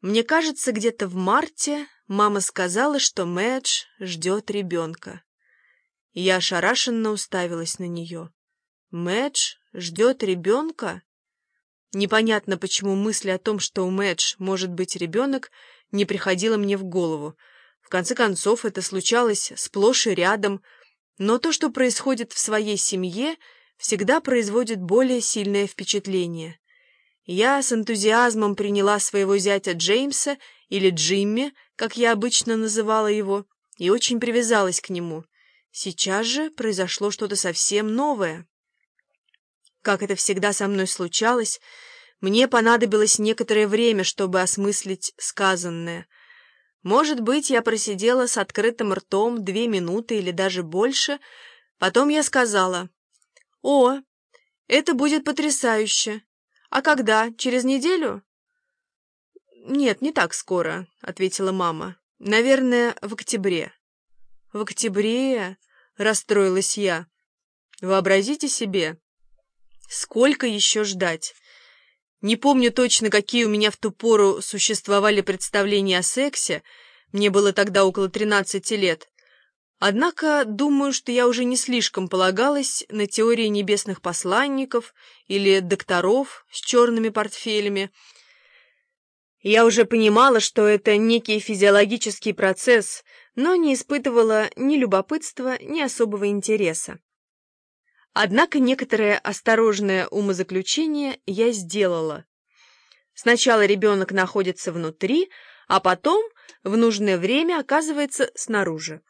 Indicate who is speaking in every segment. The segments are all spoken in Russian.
Speaker 1: Мне кажется, где-то в марте мама сказала, что Мэдж ждет ребенка. Я ошарашенно уставилась на нее. Мэдж ждет ребенка? Непонятно, почему мысль о том, что у Мэдж может быть ребенок, не приходила мне в голову. В конце концов, это случалось сплошь и рядом, но то, что происходит в своей семье, всегда производит более сильное впечатление. Я с энтузиазмом приняла своего зятя Джеймса, или Джимми, как я обычно называла его, и очень привязалась к нему. Сейчас же произошло что-то совсем новое. Как это всегда со мной случалось, мне понадобилось некоторое время, чтобы осмыслить сказанное. Может быть, я просидела с открытым ртом две минуты или даже больше, потом я сказала, «О, это будет потрясающе!» «А когда? Через неделю?» «Нет, не так скоро», — ответила мама. «Наверное, в октябре». «В октябре?» — расстроилась я. «Вообразите себе, сколько еще ждать?» Не помню точно, какие у меня в ту пору существовали представления о сексе, мне было тогда около тринадцати лет, Однако, думаю, что я уже не слишком полагалась на теории небесных посланников или докторов с черными портфелями. Я уже понимала, что это некий физиологический процесс, но не испытывала ни любопытства, ни особого интереса. Однако некоторое осторожное умозаключение я сделала. Сначала ребенок находится внутри, а потом в нужное время оказывается снаружи.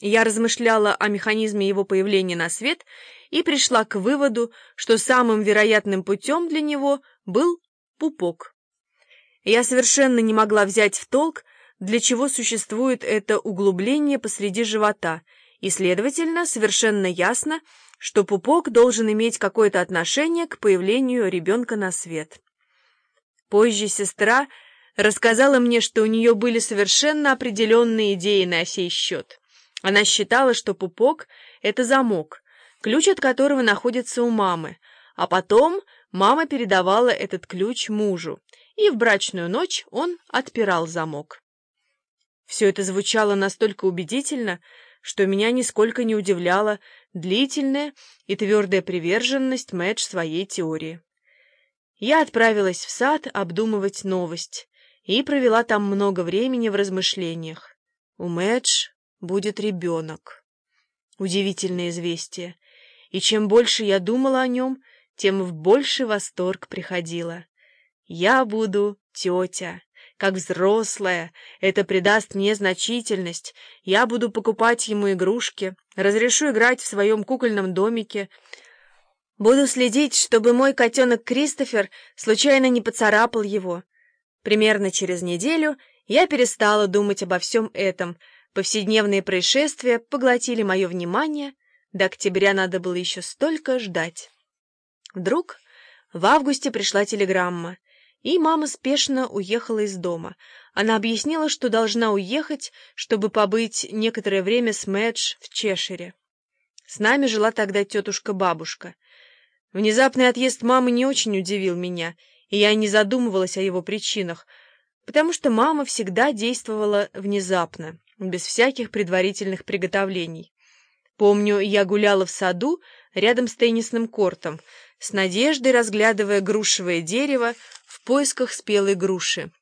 Speaker 1: Я размышляла о механизме его появления на свет и пришла к выводу, что самым вероятным путем для него был пупок. Я совершенно не могла взять в толк, для чего существует это углубление посреди живота, и, следовательно, совершенно ясно, что пупок должен иметь какое-то отношение к появлению ребенка на свет. Позже сестра рассказала мне, что у нее были совершенно определенные идеи на сей счет. Она считала, что пупок — это замок, ключ от которого находится у мамы, а потом мама передавала этот ключ мужу, и в брачную ночь он отпирал замок. Все это звучало настолько убедительно, что меня нисколько не удивляла длительная и твердая приверженность Мэдж своей теории. Я отправилась в сад обдумывать новость и провела там много времени в размышлениях. У Мэдж будет ребенок. Удивительное известие. И чем больше я думала о нем, тем в больший восторг приходила. Я буду тетя, как взрослая, это придаст мне значительность. Я буду покупать ему игрушки, разрешу играть в своем кукольном домике. Буду следить, чтобы мой котенок Кристофер случайно не поцарапал его. Примерно через неделю я перестала думать обо всем этом — Повседневные происшествия поглотили мое внимание, до октября надо было еще столько ждать. Вдруг в августе пришла телеграмма, и мама спешно уехала из дома. Она объяснила, что должна уехать, чтобы побыть некоторое время с Мэдж в Чешире. С нами жила тогда тетушка-бабушка. Внезапный отъезд мамы не очень удивил меня, и я не задумывалась о его причинах, потому что мама всегда действовала внезапно без всяких предварительных приготовлений. Помню, я гуляла в саду рядом с теннисным кортом, с надеждой разглядывая грушевое дерево в поисках спелой груши.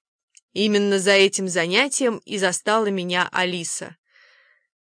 Speaker 1: Именно за этим занятием и застала меня Алиса.